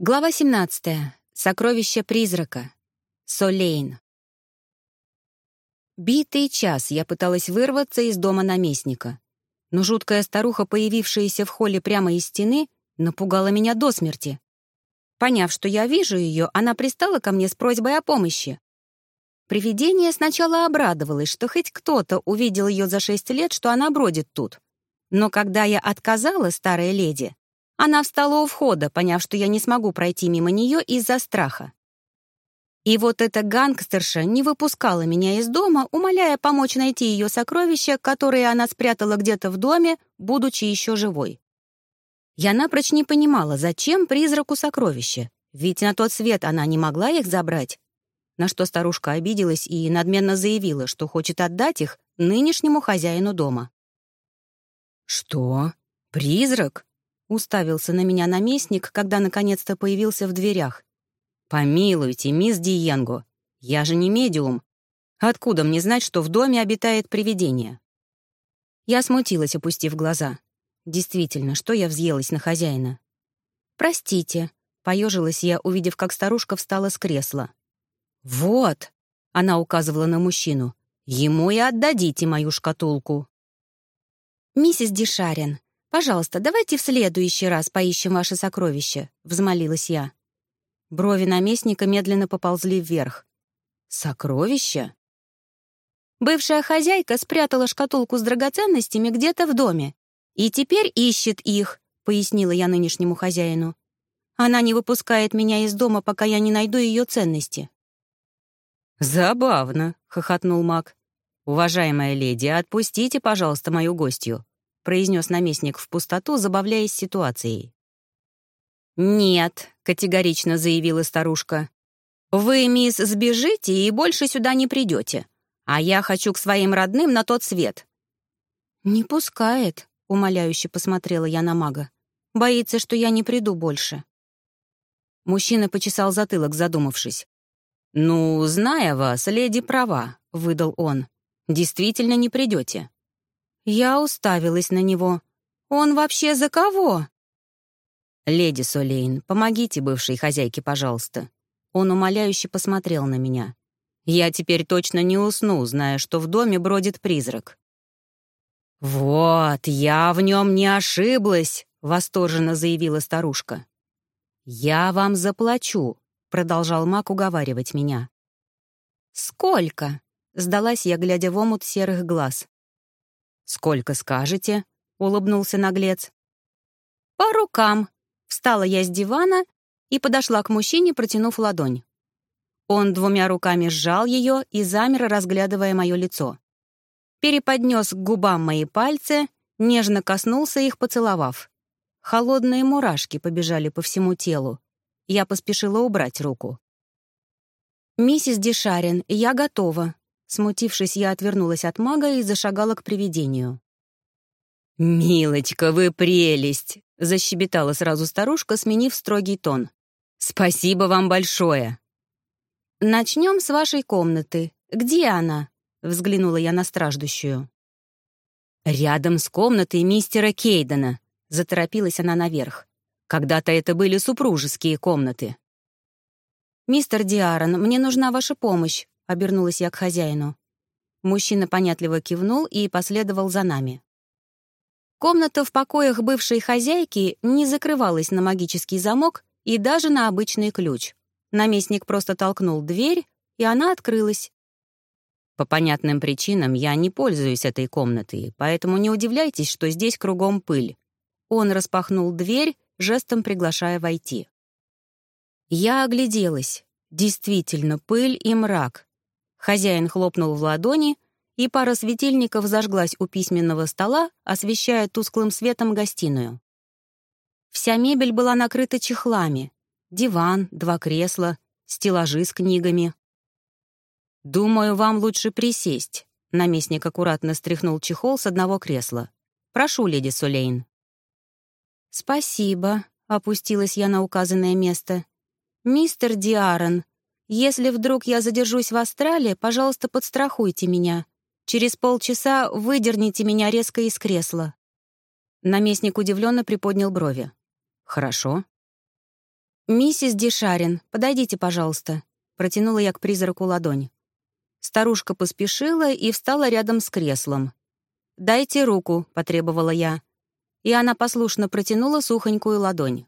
Глава 17. Сокровище призрака. Солейн. Битый час я пыталась вырваться из дома наместника. Но жуткая старуха, появившаяся в холле прямо из стены, напугала меня до смерти. Поняв, что я вижу ее, она пристала ко мне с просьбой о помощи. Привидение сначала обрадовалось, что хоть кто-то увидел ее за шесть лет, что она бродит тут. Но когда я отказала старой леди, она встала у входа, поняв, что я не смогу пройти мимо нее из-за страха. И вот эта гангстерша не выпускала меня из дома, умоляя помочь найти ее сокровища, которые она спрятала где-то в доме, будучи еще живой. Я напрочь не понимала, зачем призраку сокровища, ведь на тот свет она не могла их забрать. На что старушка обиделась и надменно заявила, что хочет отдать их нынешнему хозяину дома. «Что? Призрак?» Уставился на меня наместник, когда наконец-то появился в дверях. «Помилуйте, мисс Диенго, я же не медиум. Откуда мне знать, что в доме обитает привидение?» Я смутилась, опустив глаза. Действительно, что я взъелась на хозяина? «Простите», — поежилась я, увидев, как старушка встала с кресла. «Вот», — она указывала на мужчину, — «ему и отдадите мою шкатулку». «Миссис Дишарин, «Пожалуйста, давайте в следующий раз поищем ваше сокровище», — взмолилась я. Брови наместника медленно поползли вверх. «Сокровища?» Бывшая хозяйка спрятала шкатулку с драгоценностями где-то в доме. «И теперь ищет их», — пояснила я нынешнему хозяину. «Она не выпускает меня из дома, пока я не найду ее ценности». «Забавно», — хохотнул маг. «Уважаемая леди, отпустите, пожалуйста, мою гостью произнес наместник в пустоту, забавляясь ситуацией. «Нет», — категорично заявила старушка. «Вы, мисс, сбежите и больше сюда не придете, а я хочу к своим родным на тот свет». «Не пускает», — умоляюще посмотрела я на мага. «Боится, что я не приду больше». Мужчина почесал затылок, задумавшись. «Ну, зная вас, леди права», — выдал он. «Действительно не придете. Я уставилась на него. «Он вообще за кого?» «Леди Солейн, помогите бывшей хозяйке, пожалуйста». Он умоляюще посмотрел на меня. «Я теперь точно не усну, зная, что в доме бродит призрак». «Вот, я в нем не ошиблась», — восторженно заявила старушка. «Я вам заплачу», — продолжал маг уговаривать меня. «Сколько?» — сдалась я, глядя в омут серых глаз. «Сколько скажете?» — улыбнулся наглец. «По рукам». Встала я с дивана и подошла к мужчине, протянув ладонь. Он двумя руками сжал ее и замер, разглядывая мое лицо. Переподнес к губам мои пальцы, нежно коснулся их, поцеловав. Холодные мурашки побежали по всему телу. Я поспешила убрать руку. «Миссис Дишарин, я готова», Смутившись, я отвернулась от мага и зашагала к привидению. «Милочка, вы прелесть!» — защебетала сразу старушка, сменив строгий тон. «Спасибо вам большое!» «Начнем с вашей комнаты. Где она?» — взглянула я на страждущую. «Рядом с комнатой мистера Кейдена», — заторопилась она наверх. «Когда-то это были супружеские комнаты». «Мистер Диарон, мне нужна ваша помощь», — обернулась я к хозяину. Мужчина понятливо кивнул и последовал за нами. Комната в покоях бывшей хозяйки не закрывалась на магический замок и даже на обычный ключ. Наместник просто толкнул дверь, и она открылась. По понятным причинам я не пользуюсь этой комнатой, поэтому не удивляйтесь, что здесь кругом пыль. Он распахнул дверь, жестом приглашая войти. Я огляделась. Действительно, пыль и мрак. Хозяин хлопнул в ладони, и пара светильников зажглась у письменного стола, освещая тусклым светом гостиную. Вся мебель была накрыта чехлами. Диван, два кресла, стеллажи с книгами. «Думаю, вам лучше присесть», — наместник аккуратно стряхнул чехол с одного кресла. «Прошу, леди Сулейн». «Спасибо», — опустилась я на указанное место. «Мистер Диарон, если вдруг я задержусь в Австралии, пожалуйста, подстрахуйте меня. Через полчаса выдерните меня резко из кресла». Наместник удивленно приподнял брови. «Хорошо». «Миссис Дишарин, подойдите, пожалуйста», — протянула я к призраку ладонь. Старушка поспешила и встала рядом с креслом. «Дайте руку», — потребовала я. И она послушно протянула сухонькую ладонь.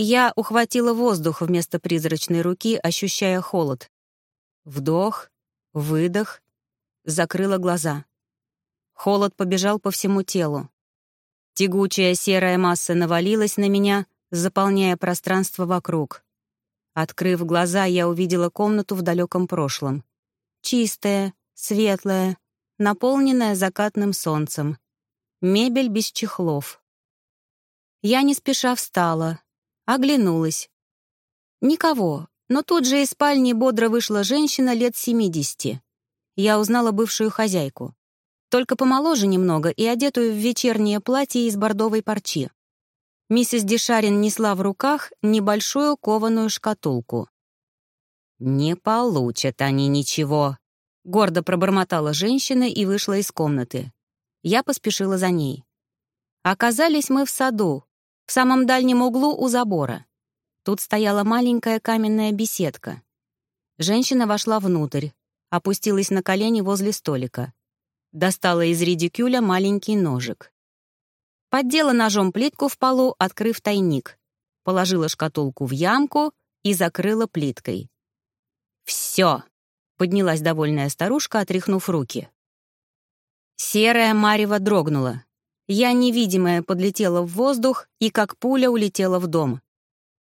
Я ухватила воздух вместо призрачной руки, ощущая холод. Вдох, выдох, закрыла глаза. Холод побежал по всему телу. Тягучая серая масса навалилась на меня, заполняя пространство вокруг. Открыв глаза, я увидела комнату в далеком прошлом. Чистая, светлая, наполненная закатным солнцем. Мебель без чехлов. Я не спеша встала, Оглянулась. Никого, но тут же из спальни бодро вышла женщина лет 70. Я узнала бывшую хозяйку. Только помоложе немного и одетую в вечернее платье из бордовой парчи. Миссис Дешарин несла в руках небольшую кованую шкатулку. «Не получат они ничего», — гордо пробормотала женщина и вышла из комнаты. Я поспешила за ней. Оказались мы в саду, в самом дальнем углу у забора. Тут стояла маленькая каменная беседка. Женщина вошла внутрь, опустилась на колени возле столика. Достала из редикюля маленький ножик. Поддела ножом плитку в полу, открыв тайник. Положила шкатулку в ямку и закрыла плиткой. «Все!» — поднялась довольная старушка, отряхнув руки. Серая марево дрогнула. Я невидимая подлетела в воздух и как пуля улетела в дом.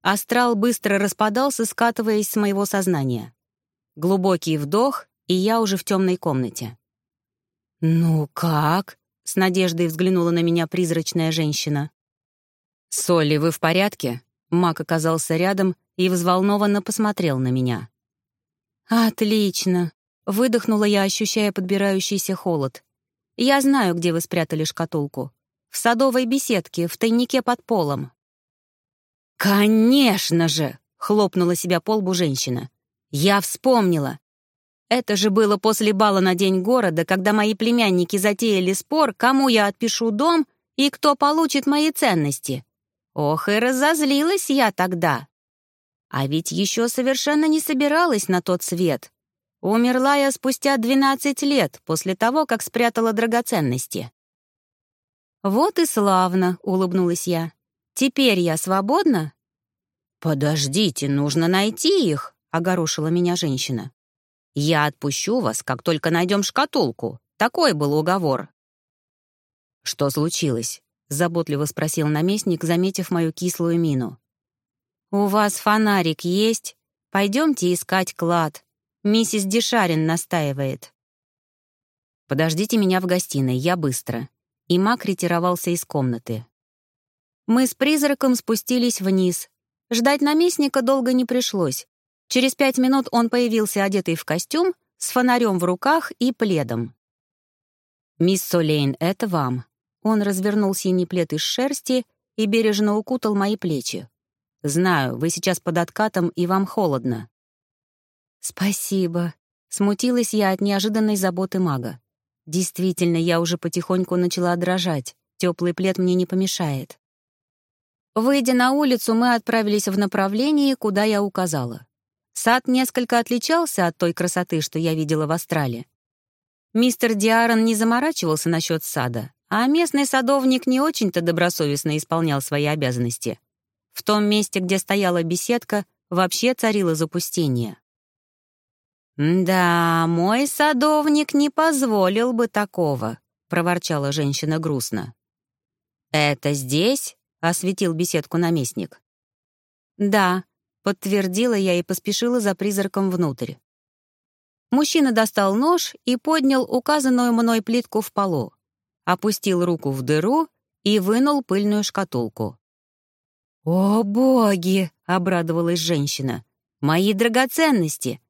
Астрал быстро распадался, скатываясь с моего сознания. Глубокий вдох, и я уже в темной комнате. «Ну как?» — с надеждой взглянула на меня призрачная женщина. «Солли, вы в порядке?» Мак оказался рядом и взволнованно посмотрел на меня. «Отлично!» — выдохнула я, ощущая подбирающийся холод. «Я знаю, где вы спрятали шкатулку. В садовой беседке, в тайнике под полом». «Конечно же!» — хлопнула себя по лбу женщина. «Я вспомнила. Это же было после бала на День города, когда мои племянники затеяли спор, кому я отпишу дом и кто получит мои ценности. Ох, и разозлилась я тогда. А ведь еще совершенно не собиралась на тот свет. Умерла я спустя 12 лет после того, как спрятала драгоценности. «Вот и славно», — улыбнулась я. «Теперь я свободна?» «Подождите, нужно найти их», — огорошила меня женщина. «Я отпущу вас, как только найдем шкатулку. Такой был уговор». «Что случилось?» — заботливо спросил наместник, заметив мою кислую мину. «У вас фонарик есть? Пойдемте искать клад. Миссис Дешарин настаивает. «Подождите меня в гостиной, я быстро». И маг ретировался из комнаты. Мы с призраком спустились вниз. Ждать наместника долго не пришлось. Через пять минут он появился одетый в костюм, с фонарем в руках и пледом. «Мисс Солейн, это вам». Он развернул синий плед из шерсти и бережно укутал мои плечи. «Знаю, вы сейчас под откатом, и вам холодно. «Спасибо», — смутилась я от неожиданной заботы мага. «Действительно, я уже потихоньку начала дрожать. Теплый плед мне не помешает». Выйдя на улицу, мы отправились в направлении, куда я указала. Сад несколько отличался от той красоты, что я видела в Астрале. Мистер Диарон не заморачивался насчет сада, а местный садовник не очень-то добросовестно исполнял свои обязанности. В том месте, где стояла беседка, вообще царило запустение. «Да, мой садовник не позволил бы такого», — проворчала женщина грустно. «Это здесь?» — осветил беседку наместник. «Да», — подтвердила я и поспешила за призраком внутрь. Мужчина достал нож и поднял указанную мной плитку в полу, опустил руку в дыру и вынул пыльную шкатулку. «О, боги!» — обрадовалась женщина. «Мои драгоценности!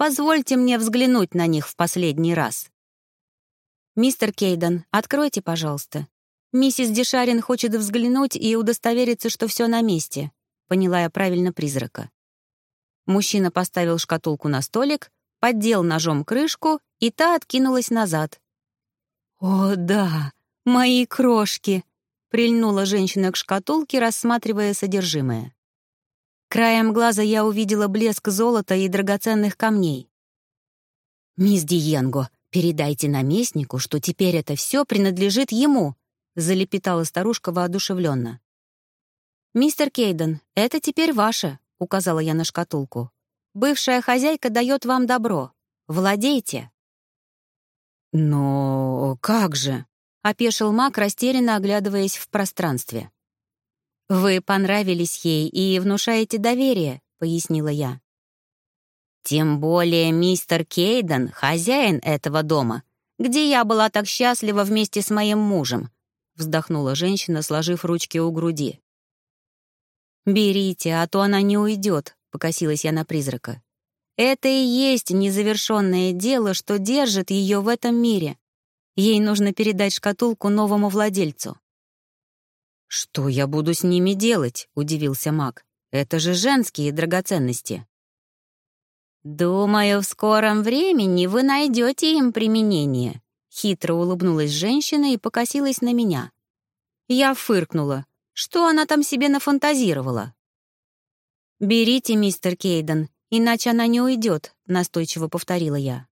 Позвольте мне взглянуть на них в последний раз. «Мистер Кейден, откройте, пожалуйста. Миссис Дешарин хочет взглянуть и удостовериться, что все на месте», — поняла я правильно призрака. Мужчина поставил шкатулку на столик, поддел ножом крышку, и та откинулась назад. «О, да, мои крошки!» — прильнула женщина к шкатулке, рассматривая содержимое. Краем глаза я увидела блеск золота и драгоценных камней. «Мисс Диенго, передайте наместнику, что теперь это все принадлежит ему», залепетала старушка воодушевленно. «Мистер Кейден, это теперь ваше», — указала я на шкатулку. «Бывшая хозяйка дает вам добро. Владейте». «Но как же?» — опешил маг, растерянно оглядываясь в пространстве. «Вы понравились ей и внушаете доверие», — пояснила я. «Тем более мистер Кейден — хозяин этого дома, где я была так счастлива вместе с моим мужем», — вздохнула женщина, сложив ручки у груди. «Берите, а то она не уйдет», — покосилась я на призрака. «Это и есть незавершенное дело, что держит ее в этом мире. Ей нужно передать шкатулку новому владельцу». «Что я буду с ними делать?» — удивился маг. «Это же женские драгоценности». «Думаю, в скором времени вы найдете им применение», — хитро улыбнулась женщина и покосилась на меня. Я фыркнула. Что она там себе нафантазировала? «Берите, мистер Кейден, иначе она не уйдет», — настойчиво повторила я.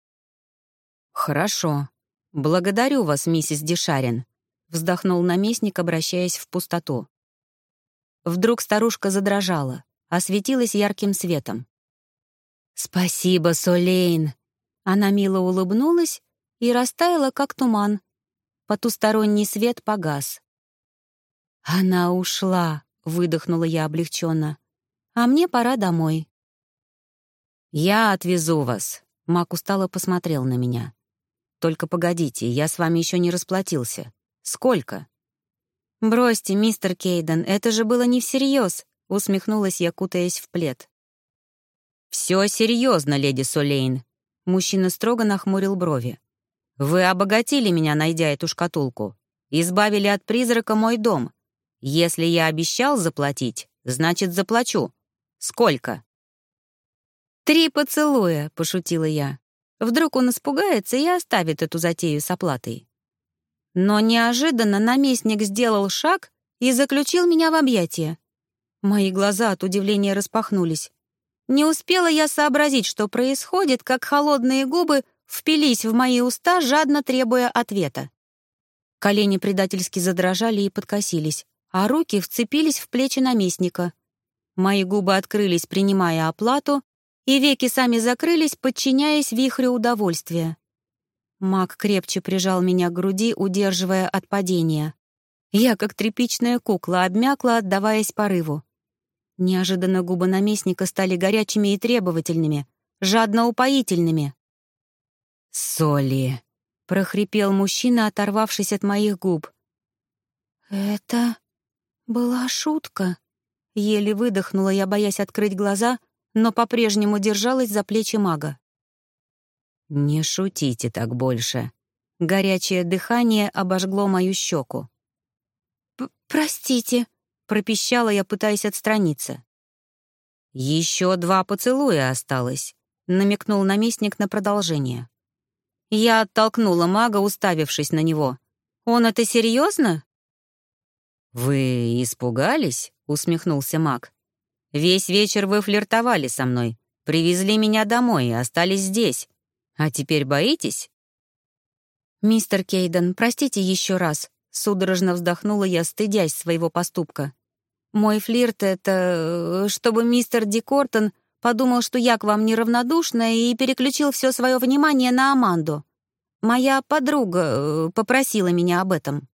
«Хорошо. Благодарю вас, миссис Дешарин», вздохнул наместник, обращаясь в пустоту. Вдруг старушка задрожала, осветилась ярким светом. «Спасибо, Солейн!» Она мило улыбнулась и растаяла, как туман. Потусторонний свет погас. «Она ушла», — выдохнула я облегченно. «А мне пора домой». «Я отвезу вас», — Мак устало посмотрел на меня. «Только погодите, я с вами еще не расплатился. Сколько?» «Бросьте, мистер Кейден, это же было не всерьез», — усмехнулась я, кутаясь в плед. «Все серьезно, леди Солейн», — мужчина строго нахмурил брови. «Вы обогатили меня, найдя эту шкатулку. Избавили от призрака мой дом. Если я обещал заплатить, значит, заплачу. Сколько?» «Три поцелуя», — пошутила я. «Вдруг он испугается и оставит эту затею с оплатой». Но неожиданно наместник сделал шаг и заключил меня в объятия. Мои глаза от удивления распахнулись. Не успела я сообразить, что происходит, как холодные губы впились в мои уста, жадно требуя ответа. Колени предательски задрожали и подкосились, а руки вцепились в плечи наместника. Мои губы открылись, принимая оплату, и веки сами закрылись, подчиняясь вихрю удовольствия. Маг крепче прижал меня к груди, удерживая от падения. Я, как тряпичная кукла, обмякла, отдаваясь порыву. Неожиданно губы наместника стали горячими и требовательными, жадно упоительными. «Соли!» — прохрипел мужчина, оторвавшись от моих губ. «Это была шутка», — еле выдохнула я, боясь открыть глаза, но по-прежнему держалась за плечи мага. «Не шутите так больше». Горячее дыхание обожгло мою щеку. «Простите», — пропищала я, пытаясь отстраниться. «Еще два поцелуя осталось», — намекнул наместник на продолжение. Я оттолкнула мага, уставившись на него. «Он это серьезно? «Вы испугались?» — усмехнулся маг. «Весь вечер вы флиртовали со мной, привезли меня домой и остались здесь. А теперь боитесь?» «Мистер Кейден, простите еще раз», — судорожно вздохнула я, стыдясь своего поступка. «Мой флирт — это... Э, чтобы мистер Дикортон подумал, что я к вам неравнодушна и переключил все свое внимание на Аманду. Моя подруга э, попросила меня об этом».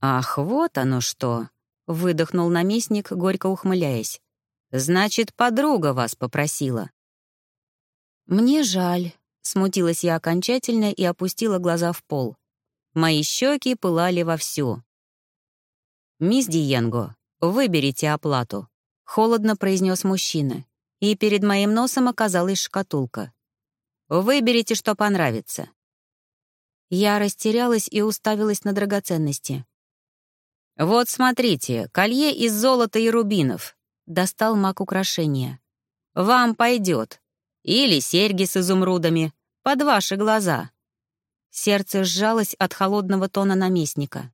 «Ах, вот оно что!» — выдохнул наместник, горько ухмыляясь. «Значит, подруга вас попросила». «Мне жаль», — смутилась я окончательно и опустила глаза в пол. Мои щеки пылали вовсю. «Мисс Диенго, выберите оплату», — холодно произнес мужчина, и перед моим носом оказалась шкатулка. «Выберите, что понравится». Я растерялась и уставилась на драгоценности. «Вот смотрите, колье из золота и рубинов», — достал маг украшения. «Вам пойдет. Или серьги с изумрудами, под ваши глаза». Сердце сжалось от холодного тона наместника.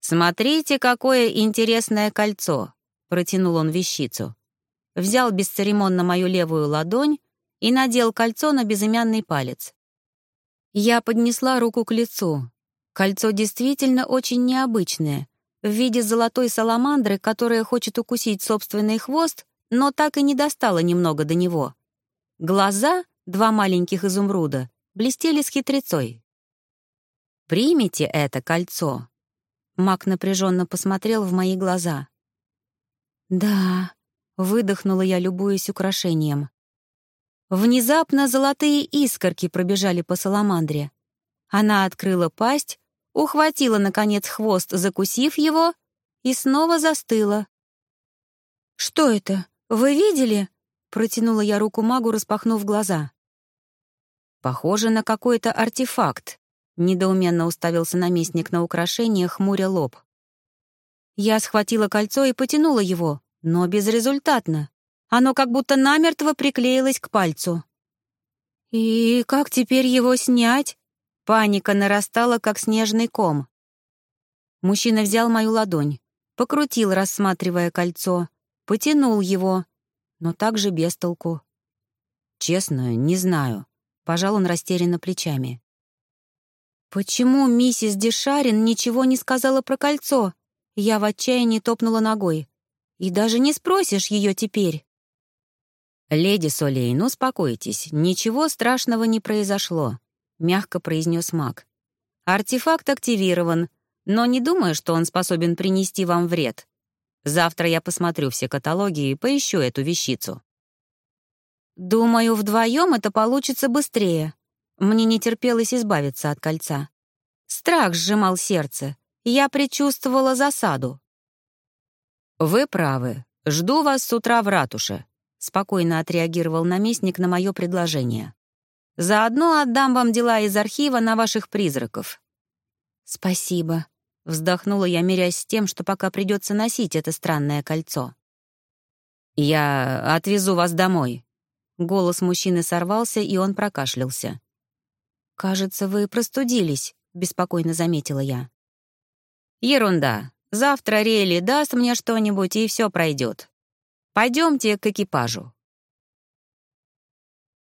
«Смотрите, какое интересное кольцо!» — протянул он вещицу. взял бесцеремонно мою левую ладонь и надел кольцо на безымянный палец. Я поднесла руку к лицу. Кольцо действительно очень необычное, в виде золотой саламандры, которая хочет укусить собственный хвост, но так и не достала немного до него. Глаза, два маленьких изумруда, блестели с хитрецой. «Примите это кольцо». Мак напряженно посмотрел в мои глаза. «Да», — выдохнула я, любуясь украшением. Внезапно золотые искорки пробежали по саламандре. Она открыла пасть, ухватила, наконец, хвост, закусив его, и снова застыла. «Что это? Вы видели?» — протянула я руку магу, распахнув глаза. «Похоже на какой-то артефакт», — недоуменно уставился наместник на украшение, хмуря лоб. Я схватила кольцо и потянула его, но безрезультатно. Оно как будто намертво приклеилось к пальцу. «И как теперь его снять?» Паника нарастала, как снежный ком. Мужчина взял мою ладонь, покрутил, рассматривая кольцо, потянул его, но также без толку. «Честно, не знаю», — пожал он растерянно плечами. «Почему миссис Дешарин ничего не сказала про кольцо?» Я в отчаянии топнула ногой. «И даже не спросишь ее теперь». «Леди Солейн, успокойтесь, ничего страшного не произошло», — мягко произнес маг. «Артефакт активирован, но не думаю, что он способен принести вам вред. Завтра я посмотрю все каталоги и поищу эту вещицу». «Думаю, вдвоем это получится быстрее». Мне не терпелось избавиться от кольца. Страх сжимал сердце. Я предчувствовала засаду. «Вы правы. Жду вас с утра в ратуше», спокойно отреагировал наместник на мое предложение. «Заодно отдам вам дела из архива на ваших призраков». «Спасибо», — вздохнула я, мирясь с тем, что пока придется носить это странное кольцо. «Я отвезу вас домой». Голос мужчины сорвался, и он прокашлялся. «Кажется, вы простудились», — беспокойно заметила я. «Ерунда. Завтра Рейли даст мне что-нибудь, и все пройдет. Пойдемте к экипажу.